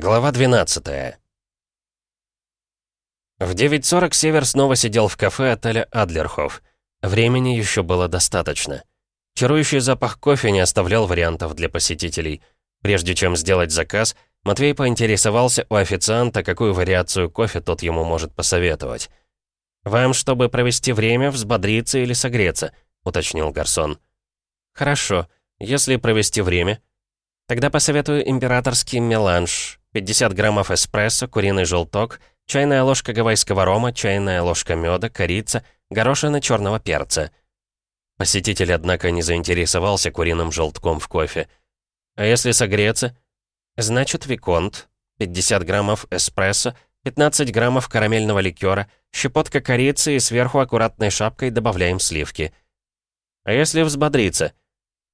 Глава 12 В 9.40 Север снова сидел в кафе отеля «Адлерхоф». Времени еще было достаточно. Чарующий запах кофе не оставлял вариантов для посетителей. Прежде чем сделать заказ, Матвей поинтересовался у официанта, какую вариацию кофе тот ему может посоветовать. «Вам, чтобы провести время, взбодриться или согреться», — уточнил гарсон. «Хорошо. Если провести время...» «Тогда посоветую императорский меланж. 50 граммов эспрессо, куриный желток, чайная ложка гавайского рома, чайная ложка меда, корица, горошины черного перца». Посетитель, однако, не заинтересовался куриным желтком в кофе. «А если согреться?» «Значит, виконт. 50 граммов эспрессо, 15 граммов карамельного ликера, щепотка корицы и сверху аккуратной шапкой добавляем сливки». «А если взбодриться?»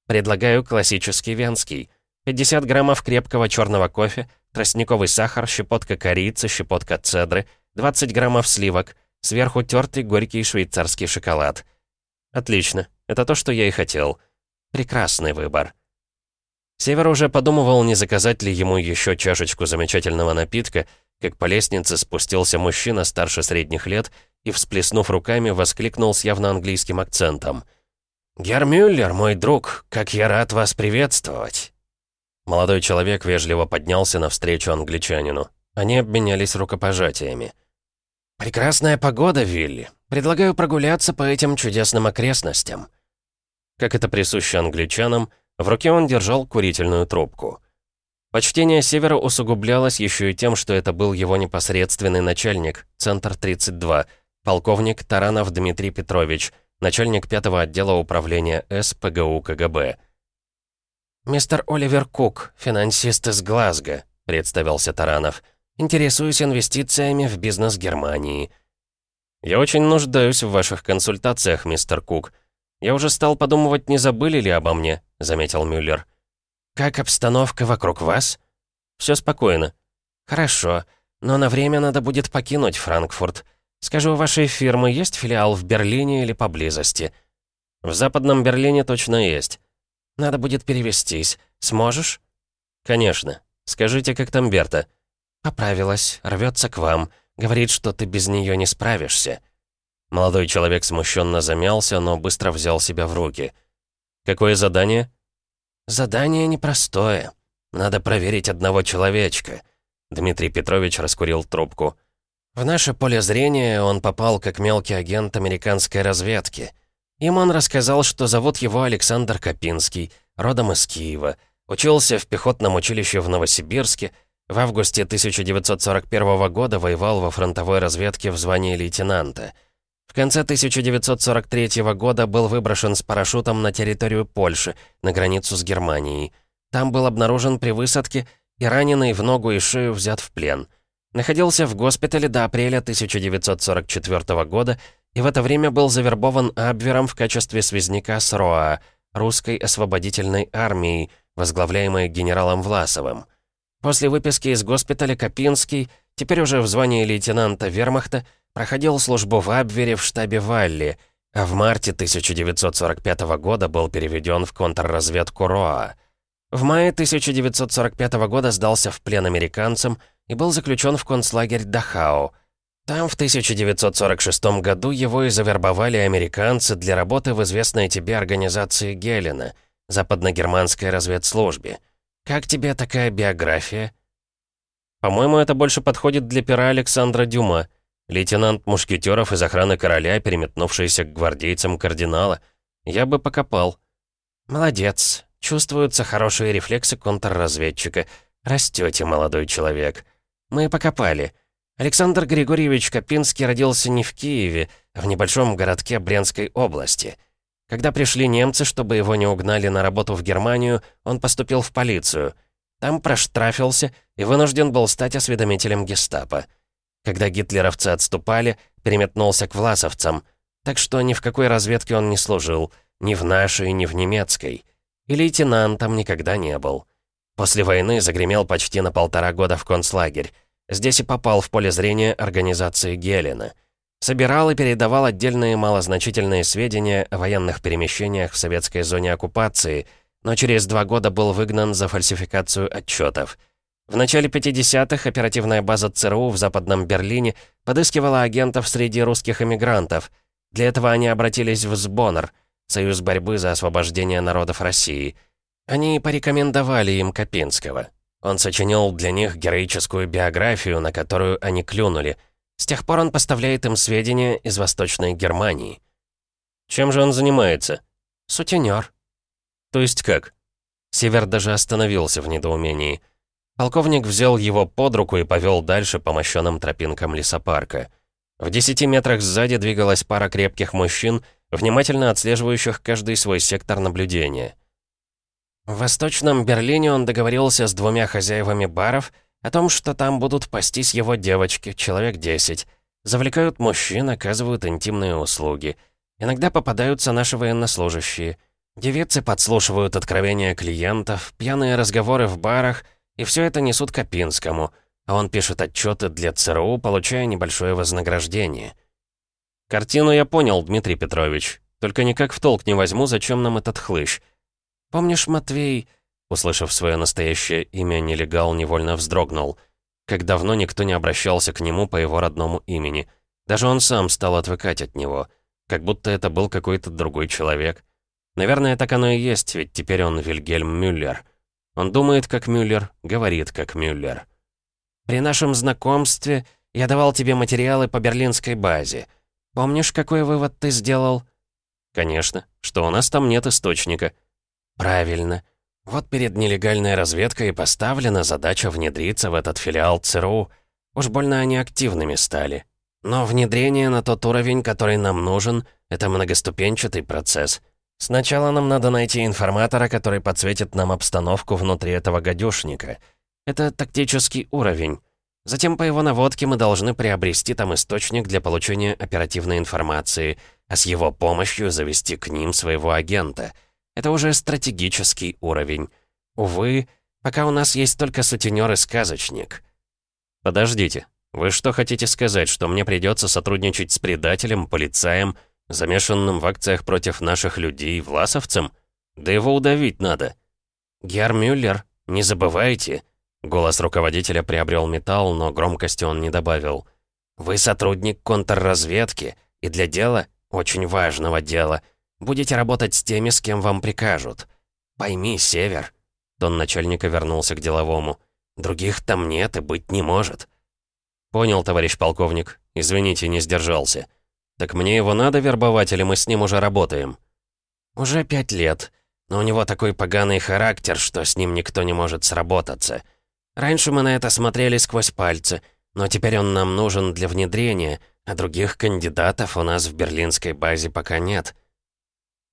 «Предлагаю классический венский. 50 граммов крепкого черного кофе, тростниковый сахар, щепотка корицы, щепотка цедры, 20 граммов сливок, сверху тертый горький швейцарский шоколад. Отлично, это то, что я и хотел. Прекрасный выбор. Север уже подумывал, не заказать ли ему еще чашечку замечательного напитка, как по лестнице спустился мужчина старше средних лет и, всплеснув руками, воскликнул с явно английским акцентом. «Гермюллер, мой друг, как я рад вас приветствовать!» Молодой человек вежливо поднялся навстречу англичанину. Они обменялись рукопожатиями. «Прекрасная погода, Вилли. Предлагаю прогуляться по этим чудесным окрестностям». Как это присуще англичанам, в руке он держал курительную трубку. Почтение Севера усугублялось еще и тем, что это был его непосредственный начальник, Центр 32, полковник Таранов Дмитрий Петрович, начальник пятого отдела управления СПГУ КГБ. «Мистер Оливер Кук, финансист из Глазго», — представился Таранов. «Интересуюсь инвестициями в бизнес Германии». «Я очень нуждаюсь в ваших консультациях, мистер Кук. Я уже стал подумывать, не забыли ли обо мне», — заметил Мюллер. «Как обстановка вокруг вас?» «Все спокойно». «Хорошо, но на время надо будет покинуть Франкфурт. Скажу, у вашей фирмы есть филиал в Берлине или поблизости?» «В Западном Берлине точно есть». Надо будет перевестись. Сможешь?» «Конечно. Скажите, как там Берта?» «Поправилась. Рвется к вам. Говорит, что ты без нее не справишься». Молодой человек смущенно замялся, но быстро взял себя в руки. «Какое задание?» «Задание непростое. Надо проверить одного человечка». Дмитрий Петрович раскурил трубку. «В наше поле зрения он попал как мелкий агент американской разведки». Им он рассказал, что зовут его Александр Копинский, родом из Киева, учился в пехотном училище в Новосибирске, в августе 1941 года воевал во фронтовой разведке в звании лейтенанта. В конце 1943 года был выброшен с парашютом на территорию Польши, на границу с Германией. Там был обнаружен при высадке и раненый в ногу и шею взят в плен. Находился в госпитале до апреля 1944 года и в это время был завербован Абвером в качестве связняка с РОА, русской освободительной армией, возглавляемой генералом Власовым. После выписки из госпиталя Копинский, теперь уже в звании лейтенанта вермахта, проходил службу в Абвере в штабе Валли, а в марте 1945 года был переведен в контрразведку РОА. В мае 1945 года сдался в плен американцам и был заключен в концлагерь Дахау – там в 1946 году его и завербовали американцы для работы в известной тебе организации Гелена, западногерманской разведслужбе. Как тебе такая биография? По-моему, это больше подходит для пера Александра Дюма, лейтенант мушкетеров из охраны короля, переметнувшийся к гвардейцам кардинала. Я бы покопал. Молодец. Чувствуются хорошие рефлексы контрразведчика. Растете, молодой человек. Мы покопали. Александр Григорьевич Копинский родился не в Киеве, а в небольшом городке Брянской области. Когда пришли немцы, чтобы его не угнали на работу в Германию, он поступил в полицию. Там проштрафился и вынужден был стать осведомителем гестапо. Когда гитлеровцы отступали, переметнулся к власовцам. Так что ни в какой разведке он не служил, ни в нашей, ни в немецкой. И лейтенантом никогда не был. После войны загремел почти на полтора года в концлагерь. Здесь и попал в поле зрения организации Гелена. Собирал и передавал отдельные малозначительные сведения о военных перемещениях в советской зоне оккупации, но через два года был выгнан за фальсификацию отчетов. В начале 50-х оперативная база ЦРУ в Западном Берлине подыскивала агентов среди русских эмигрантов. Для этого они обратились в СБОНР, Союз борьбы за освобождение народов России. Они порекомендовали им Копинского. Он сочинил для них героическую биографию, на которую они клюнули. С тех пор он поставляет им сведения из Восточной Германии. Чем же он занимается? Сутенер. То есть как? Север даже остановился в недоумении. Полковник взял его под руку и повел дальше по мощенным тропинкам лесопарка. В десяти метрах сзади двигалась пара крепких мужчин, внимательно отслеживающих каждый свой сектор наблюдения. В Восточном Берлине он договорился с двумя хозяевами баров о том, что там будут пастись его девочки, человек 10. Завлекают мужчин, оказывают интимные услуги. Иногда попадаются наши военнослужащие. Девицы подслушивают откровения клиентов, пьяные разговоры в барах — и все это несут Копинскому, а он пишет отчеты для ЦРУ, получая небольшое вознаграждение. Картину я понял, Дмитрий Петрович. Только никак в толк не возьму, зачем нам этот хлыщ. Помнишь, Матвей, услышав свое настоящее имя, нелегал невольно вздрогнул. Как давно никто не обращался к нему по его родному имени. Даже он сам стал отвыкать от него. Как будто это был какой-то другой человек. Наверное, так оно и есть, ведь теперь он Вильгельм Мюллер. Он думает, как Мюллер, говорит, как Мюллер. «При нашем знакомстве я давал тебе материалы по берлинской базе. Помнишь, какой вывод ты сделал?» «Конечно, что у нас там нет источника». «Правильно. Вот перед нелегальной разведкой поставлена задача внедриться в этот филиал ЦРУ. Уж больно они активными стали. Но внедрение на тот уровень, который нам нужен, это многоступенчатый процесс». Сначала нам надо найти информатора, который подсветит нам обстановку внутри этого гадюшника. Это тактический уровень. Затем по его наводке мы должны приобрести там источник для получения оперативной информации, а с его помощью завести к ним своего агента. Это уже стратегический уровень. Увы, пока у нас есть только сутенер и сказочник. Подождите, вы что хотите сказать, что мне придется сотрудничать с предателем, полицаем, Замешанным в акциях против наших людей, власовцем? Да его удавить надо. Гер Мюллер, не забывайте. Голос руководителя приобрел металл, но громкости он не добавил. Вы сотрудник контрразведки, и для дела, очень важного дела, будете работать с теми, с кем вам прикажут. Пойми, Север. Тон начальника вернулся к деловому. Других там нет и быть не может. Понял, товарищ полковник. Извините, не сдержался. «Так мне его надо вербовать, или мы с ним уже работаем?» «Уже пять лет. Но у него такой поганый характер, что с ним никто не может сработаться. Раньше мы на это смотрели сквозь пальцы, но теперь он нам нужен для внедрения, а других кандидатов у нас в берлинской базе пока нет».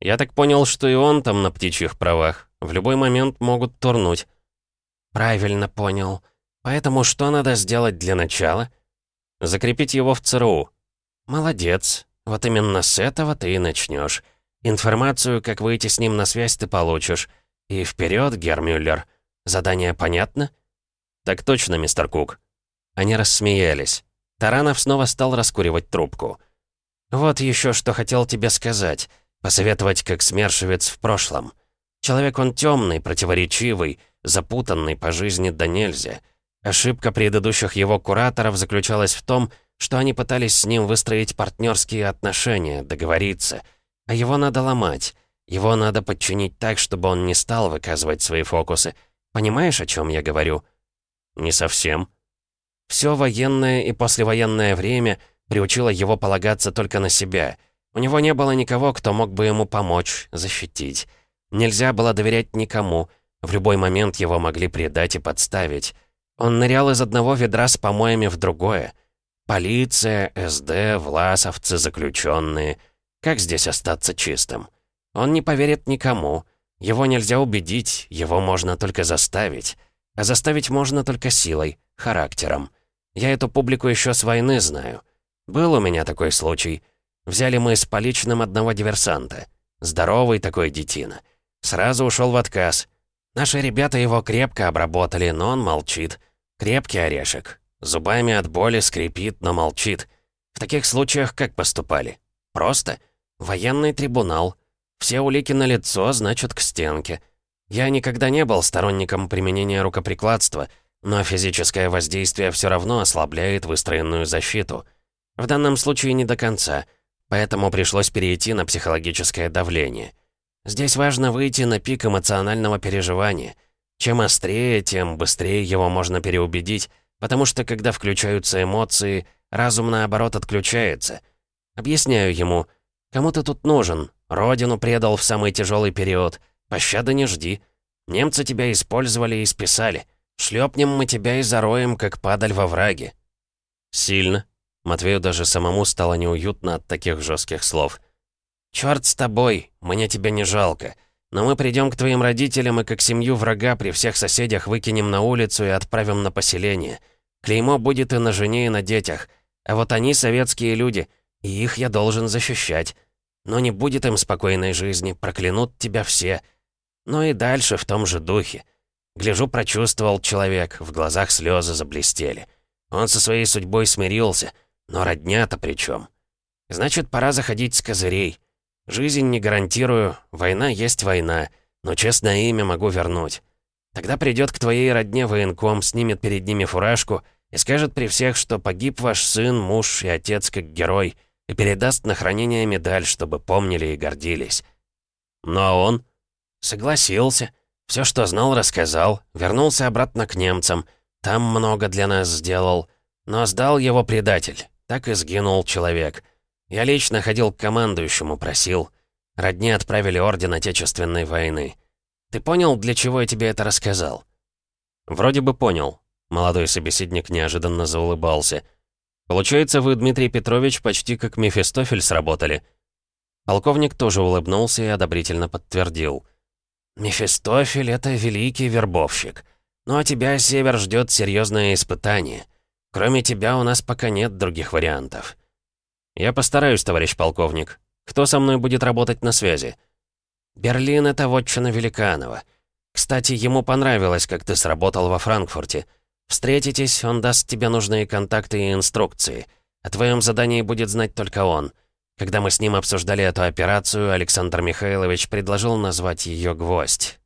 «Я так понял, что и он там на птичьих правах. В любой момент могут турнуть». «Правильно понял. Поэтому что надо сделать для начала?» «Закрепить его в ЦРУ. «Молодец. Вот именно с этого ты и начнешь. Информацию, как выйти с ним на связь, ты получишь. И вперед, Гермюллер. Задание понятно?» «Так точно, мистер Кук». Они рассмеялись. Таранов снова стал раскуривать трубку. «Вот еще что хотел тебе сказать. Посоветовать, как смершевец в прошлом. Человек он темный, противоречивый, запутанный по жизни да нельзя. Ошибка предыдущих его кураторов заключалась в том, что они пытались с ним выстроить партнерские отношения, договориться. А его надо ломать. Его надо подчинить так, чтобы он не стал выказывать свои фокусы. Понимаешь, о чем я говорю? Не совсем. Все военное и послевоенное время приучило его полагаться только на себя. У него не было никого, кто мог бы ему помочь, защитить. Нельзя было доверять никому. В любой момент его могли предать и подставить. Он нырял из одного ведра с помоями в другое. Полиция, СД, власовцы, заключенные. Как здесь остаться чистым? Он не поверит никому. Его нельзя убедить, его можно только заставить. А заставить можно только силой, характером. Я эту публику еще с войны знаю. Был у меня такой случай. Взяли мы с поличным одного диверсанта. Здоровый такой детина. Сразу ушел в отказ. Наши ребята его крепко обработали, но он молчит. Крепкий орешек. Зубами от боли скрипит, но молчит. В таких случаях как поступали? Просто. Военный трибунал. Все улики на лицо, значит, к стенке. Я никогда не был сторонником применения рукоприкладства, Но физическое воздействие все равно ослабляет выстроенную защиту. В данном случае не до конца, поэтому пришлось перейти на психологическое давление. Здесь важно выйти на пик эмоционального переживания. Чем острее, тем быстрее его можно переубедить, потому что когда включаются эмоции, разум наоборот отключается. Объясняю ему, кому ты тут нужен, родину предал в самый тяжелый период, пощады не жди. Немцы тебя использовали и списали. Шлепнем мы тебя и зароем, как падаль во враге». «Сильно». Матвею даже самому стало неуютно от таких жестких слов. «Чёрт с тобой, мне тебя не жалко. Но мы придем к твоим родителям и как семью врага при всех соседях выкинем на улицу и отправим на поселение. Клеймо будет и на жене, и на детях. А вот они советские люди, и их я должен защищать. Но не будет им спокойной жизни, проклянут тебя все. Ну и дальше в том же духе. Гляжу, прочувствовал человек, в глазах слезы заблестели. Он со своей судьбой смирился, но родня-то при чем? Значит, пора заходить с козырей. Жизнь не гарантирую, война есть война, но честное имя могу вернуть. Тогда придет к твоей родне военком, снимет перед ними фуражку и скажет при всех, что погиб ваш сын, муж и отец как герой, и передаст на хранение медаль, чтобы помнили и гордились. Но он согласился. Все, что знал, рассказал, вернулся обратно к немцам. Там много для нас сделал. Но сдал его предатель. Так и сгинул человек. Я лично ходил к командующему, просил. Родни отправили Орден Отечественной войны. Ты понял, для чего я тебе это рассказал?» «Вроде бы понял». Молодой собеседник неожиданно заулыбался. «Получается, вы, Дмитрий Петрович, почти как Мефистофель сработали». Полковник тоже улыбнулся и одобрительно подтвердил. «Мефистофель — это великий вербовщик. Ну а тебя, Север, ждет серьезное испытание. Кроме тебя у нас пока нет других вариантов». «Я постараюсь, товарищ полковник. Кто со мной будет работать на связи?» «Берлин — это вотчина Великанова. Кстати, ему понравилось, как ты сработал во Франкфурте. Встретитесь, он даст тебе нужные контакты и инструкции. О твоем задании будет знать только он. Когда мы с ним обсуждали эту операцию, Александр Михайлович предложил назвать ее «Гвоздь».